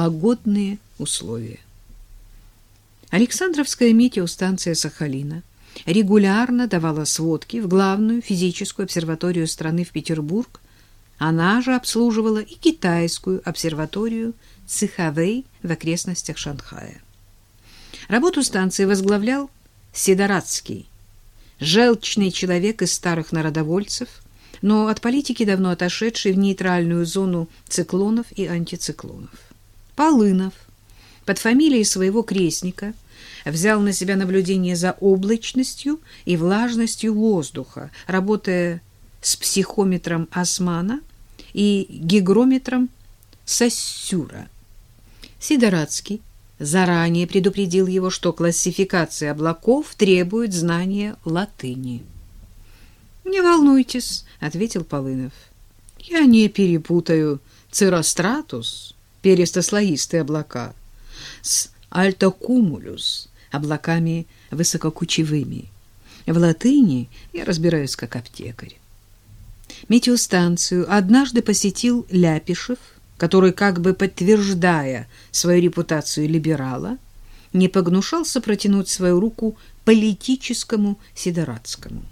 погодные условия. Александровская метеостанция Сахалина регулярно давала сводки в главную физическую обсерваторию страны в Петербург. Она же обслуживала и китайскую обсерваторию Цихавей в окрестностях Шанхая. Работу станции возглавлял Сидорадский, желчный человек из старых народовольцев, но от политики давно отошедший в нейтральную зону циклонов и антициклонов. Полынов под фамилией своего крестника взял на себя наблюдение за облачностью и влажностью воздуха, работая с психометром Османа и гигрометром Сассюра. Сидорадский заранее предупредил его, что классификация облаков требует знания латыни. «Не волнуйтесь», — ответил Полынов. «Я не перепутаю циростратус, перистослоистые облака, с альтокумулюс, облаками высококучевыми. В латыни я разбираюсь как аптекарь. Метеостанцию однажды посетил Ляпишев, который, как бы подтверждая свою репутацию либерала, не погнушался протянуть свою руку политическому Сидорадскому.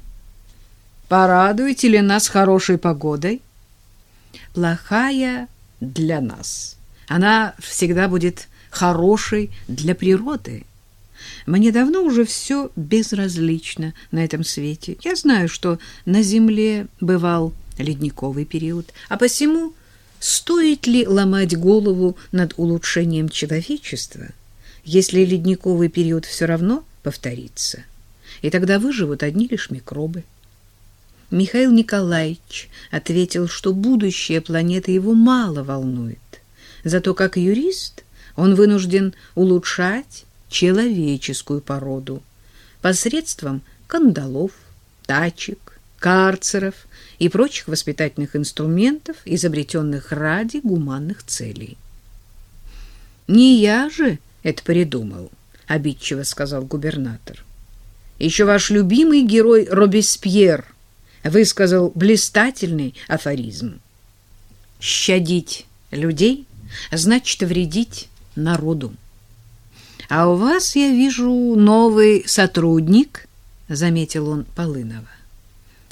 «Порадуете ли нас хорошей погодой?» «Плохая для нас. Она всегда будет хорошей для природы. Мне давно уже все безразлично на этом свете. Я знаю, что на Земле бывал ледниковый период, а посему Стоит ли ломать голову над улучшением человечества, если ледниковый период все равно повторится, и тогда выживут одни лишь микробы? Михаил Николаевич ответил, что будущее планеты его мало волнует. Зато как юрист он вынужден улучшать человеческую породу посредством кандалов, тачек, карцеров и прочих воспитательных инструментов, изобретенных ради гуманных целей. «Не я же это придумал», — обидчиво сказал губернатор. «Еще ваш любимый герой Робеспьер высказал блистательный афоризм. «Щадить людей значит вредить народу». «А у вас, я вижу, новый сотрудник», — заметил он Полынова.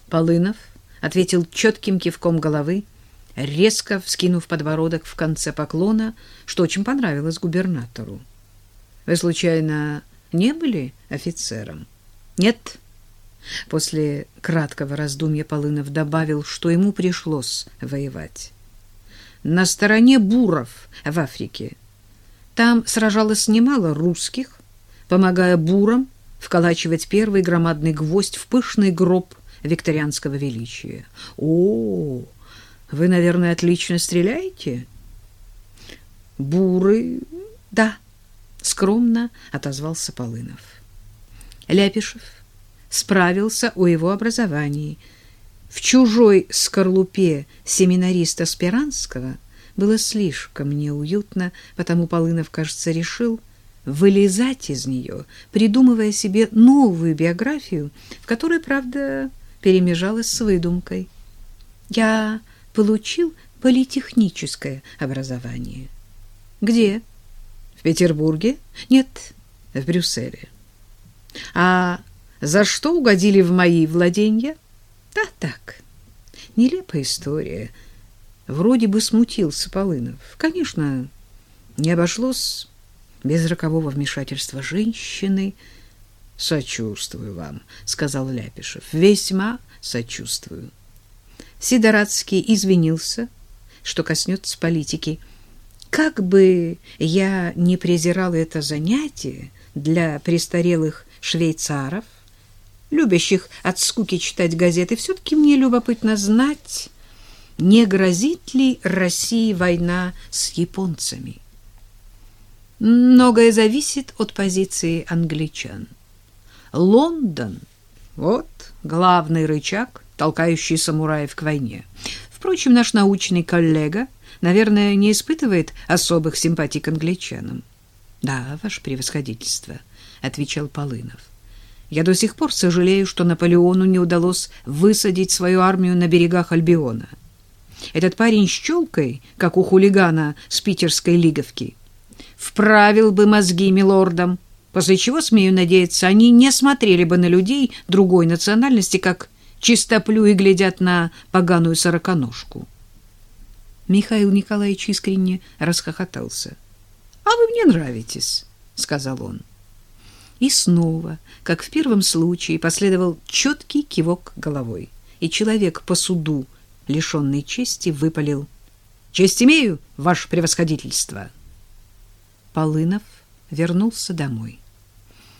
Полынов ответил четким кивком головы, резко вскинув подбородок в конце поклона, что очень понравилось губернатору. Вы случайно не были офицером? Нет. После краткого раздумья Полынов добавил, что ему пришлось воевать. На стороне буров в Африке. Там сражалось немало русских, помогая бурам вколачивать первый громадный гвоздь в пышный гроб викторианского величия. О, вы, наверное, отлично стреляете? Буры, да, скромно отозвался Полынов. Ляпишев справился о его образовании. В чужой скорлупе семинариста Спиранского было слишком неуютно, потому Полынов, кажется, решил вылезать из нее, придумывая себе новую биографию, в которой, правда, перемежалась с выдумкой. Я получил политехническое образование. Где? В Петербурге? Нет, в Брюсселе. А за что угодили в мои владения? Да так. Нелепая история. Вроде бы смутился Полынов. Конечно, не обошлось без рокового вмешательства женщины, Сочувствую вам, сказал Ляпишев. Весьма сочувствую. Сидорадский извинился, что коснется политики. Как бы я не презирал это занятие для престарелых швейцаров, любящих от скуки читать газеты, все-таки мне любопытно знать, не грозит ли России война с японцами. Многое зависит от позиции англичан. Лондон — вот главный рычаг, толкающий самураев к войне. Впрочем, наш научный коллега, наверное, не испытывает особых симпатий к англичанам. — Да, ваше превосходительство, — отвечал Полынов. — Я до сих пор сожалею, что Наполеону не удалось высадить свою армию на берегах Альбиона. Этот парень с челкой, как у хулигана с питерской лиговки — вправил бы мозги милордам, после чего, смею надеяться, они не смотрели бы на людей другой национальности, как чистоплю и глядят на поганую сороконожку. Михаил Николаевич искренне расхохотался. — А вы мне нравитесь, — сказал он. И снова, как в первом случае, последовал четкий кивок головой, и человек по суду, лишенный чести, выпалил. — Честь имею, ваше превосходительство. Полынов вернулся домой.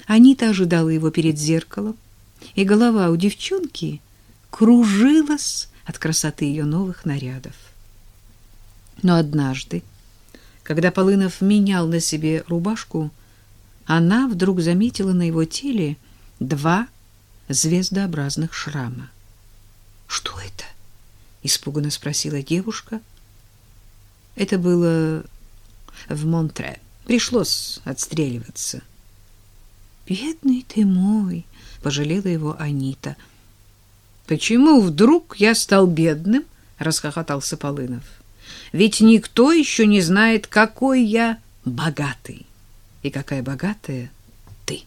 Анита ожидала его перед зеркалом, и голова у девчонки кружилась от красоты ее новых нарядов. Но однажды, когда Полынов менял на себе рубашку, она вдруг заметила на его теле два звездообразных шрама. «Что это?» — испуганно спросила девушка. Это было в Монтре. Пришлось отстреливаться. «Бедный ты мой!» — пожалела его Анита. «Почему вдруг я стал бедным?» — расхохотался Полынов. «Ведь никто еще не знает, какой я богатый и какая богатая ты».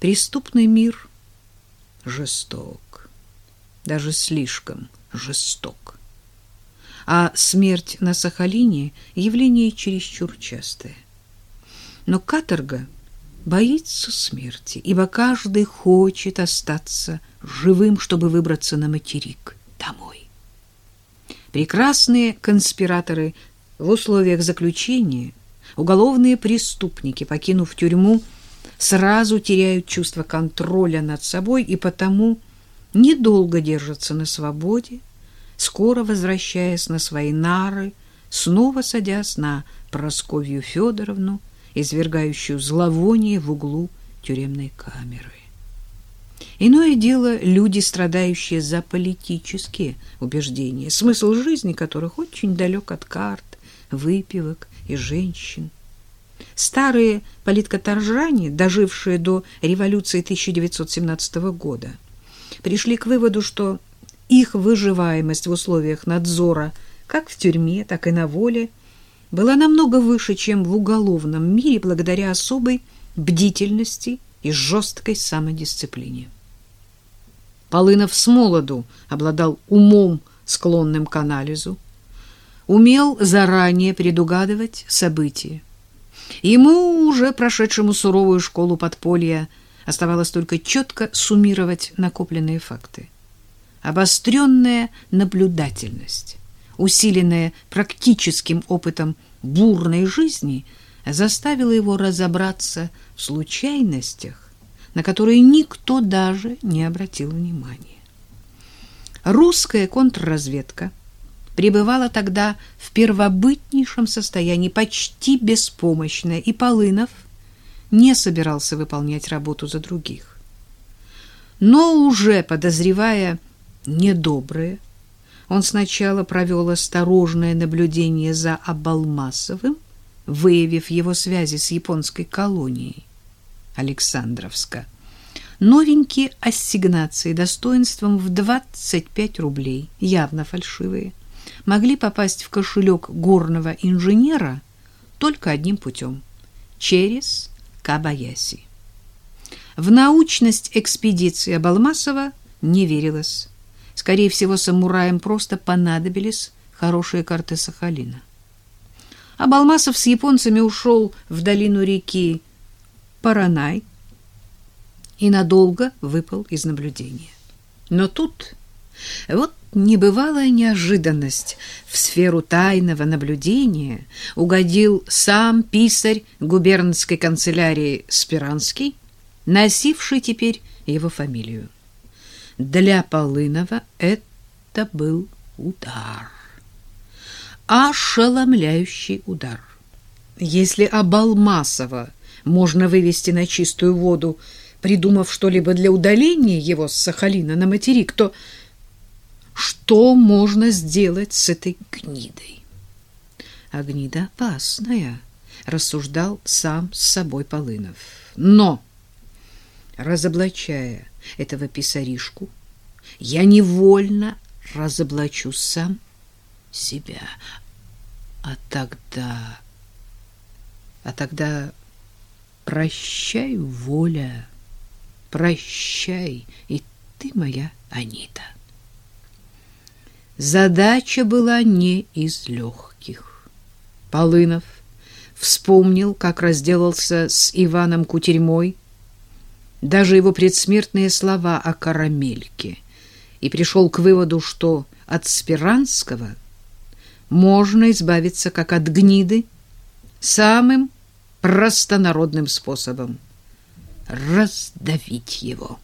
Преступный мир жесток, даже слишком жесток. А смерть на Сахалине — явление чересчур частое. Но каторга боится смерти, ибо каждый хочет остаться живым, чтобы выбраться на материк домой. Прекрасные конспираторы в условиях заключения, уголовные преступники, покинув тюрьму, сразу теряют чувство контроля над собой и потому недолго держатся на свободе, скоро возвращаясь на свои нары, снова садясь на Просковью Федоровну, извергающую зловоние в углу тюремной камеры. Иное дело люди, страдающие за политические убеждения, смысл жизни которых очень далек от карт, выпивок и женщин. Старые политкоторжане, дожившие до революции 1917 года, пришли к выводу, что их выживаемость в условиях надзора как в тюрьме, так и на воле – была намного выше, чем в уголовном мире благодаря особой бдительности и жесткой самодисциплине. Полынов с молоду обладал умом, склонным к анализу, умел заранее предугадывать события. Ему, уже прошедшему суровую школу подполья, оставалось только четко суммировать накопленные факты. Обостренная наблюдательность, усиленная практическим опытом бурной жизни, заставила его разобраться в случайностях, на которые никто даже не обратил внимания. Русская контрразведка пребывала тогда в первобытнейшем состоянии, почти беспомощная, и Полынов не собирался выполнять работу за других. Но уже подозревая недоброе, он сначала провел осторожное наблюдение за Абалмасовым, выявив его связи с японской колонией Александровска. Новенькие ассигнации достоинством в 25 рублей, явно фальшивые, могли попасть в кошелек горного инженера только одним путем – через Кабаяси. В научность экспедиции Абалмасова не верилось. Скорее всего, самураям просто понадобились хорошие карты Сахалина. А Балмасов с японцами ушел в долину реки Паранай и надолго выпал из наблюдения. Но тут вот небывалая неожиданность в сферу тайного наблюдения угодил сам писарь губернской канцелярии Спиранский, носивший теперь его фамилию. Для Полынова это был удар. Ошеломляющий удар. Если Абалмасова можно вывести на чистую воду, придумав что-либо для удаления его с Сахалина на материк, то что можно сделать с этой гнидой? А гнида опасная, рассуждал сам с собой Полынов. Но, разоблачая этого писаришку, я невольно разоблачу сам себя. А тогда А тогда прощай, воля, прощай, и ты моя Анита. Задача была не из легких. Полынов вспомнил, как разделался с Иваном Кутерьмой, даже его предсмертные слова о карамельке, и пришел к выводу, что от Спиранского можно избавиться как от гниды самым простонародным способом — раздавить его.